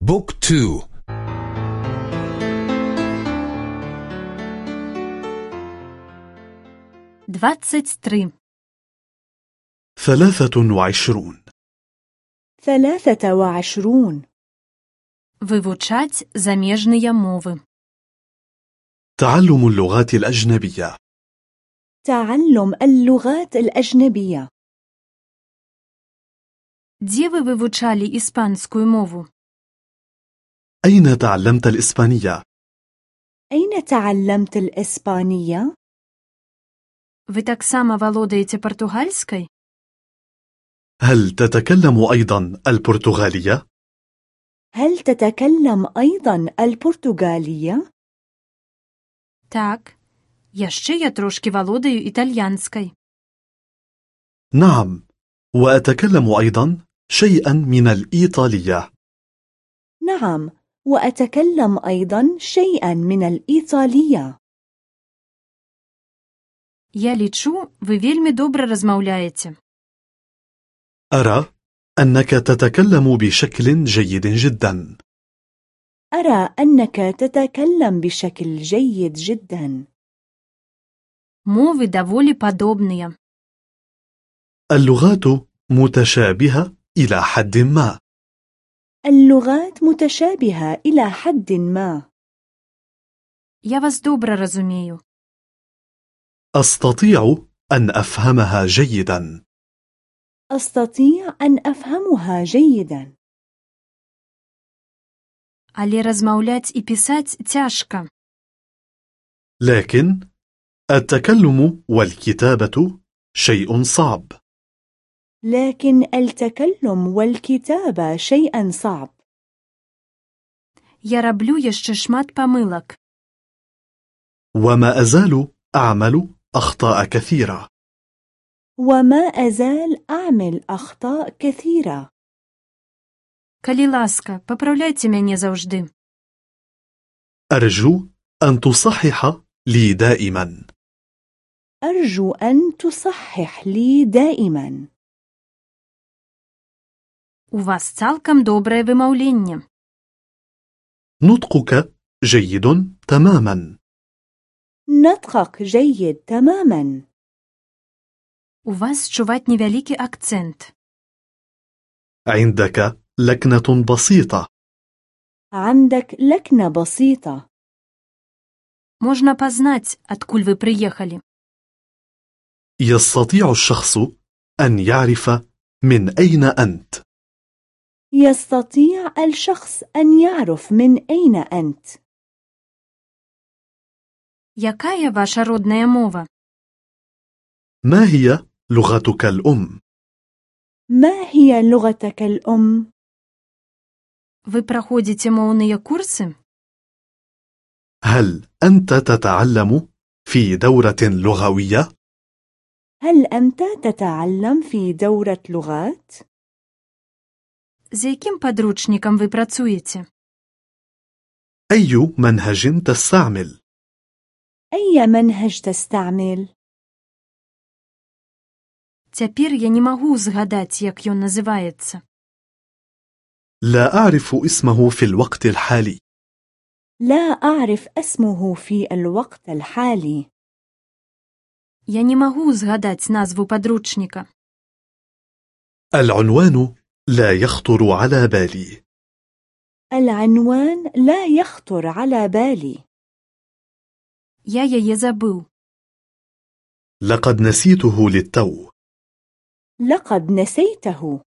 بوك تو двадцать три ثلاثة وعشرون ثلاثة وعشرون вывучаць замежныя мовы تعلم اللغات الأجنبية تعلم اللغات الأجنبية дзе вы вывучалі іспанскую мову أين تعلمت الإسبانية؟ أين تعلمت الإسبانية؟ вы таксама валодаеце партугальскай هل تتكلم أيضا البرتغالية؟ هل تتكلم أيضا البرتغالية؟ так яшчэ я трошки валодаю італьянскай نعم وأتكلم أيضا شيئا من الإيطالية نعم وأتكلم أيضا شيئا من الإيطالية я лічу вы вельмі добра размаўляеце أرى أنك تتكلم بشكل جيد جدا أرى أنك تتكلم بشكل جيد جدا мовы даволі падобныя اللغات متشابهة إلى حد ما اللغات متشابهة إلى حد ما я вас добра разумею أستطيع أن أفهمها جيدا أستطيع أن أفهمها جيدا але размаўляць і пісаць цяжка لكن التكلم والكتابة شيء صعب لكن التكلم والكتابة شيئا صعب я раблю яшчэ шмат памылак وما أزال أعمل أخطاء كثيرة وما أزال أعمل أخطاء كثيرة калі ласка папраўляйце мяне заўжды أرجو أن تصحح لي دائما أرجو أن تصحح لي دائما у вас цалкам добрае вымаўленне نطقك جيد تماما نطقك جيد تماما у вас чуваць невялікі акцэнт عندك لكنة بسيطة عندك لكنة بسيطة можна пазнаць адкуль вы прыехалі يستطيع الشخص أن يعرف من أين أنت يستطيع الشخص أن يعرف من أين أنت якая ваша родная мова ما هي لغتك الأم؟ ما هي لغتك الأم؟ вы праходзіце моўныя курсы هل أنت تتعلم في دورة لغوية؟ هل أنت تتعلم في دورة لغات؟ з якім падручнікам вы працуеце أي منهج تستعمل؟ أي منهج تستعمل؟ цяпер я не магу згадаць як ён называецца لا أعرف اسمه في الوقت الحالي لا أعرف اسمه في الوقت الحالي я не магу згадаць назву падручніка العنوان لا يخطر على بالي العنوان لا يخطر على بالي я яе забыў لقد نسيته للتو لقد نسيته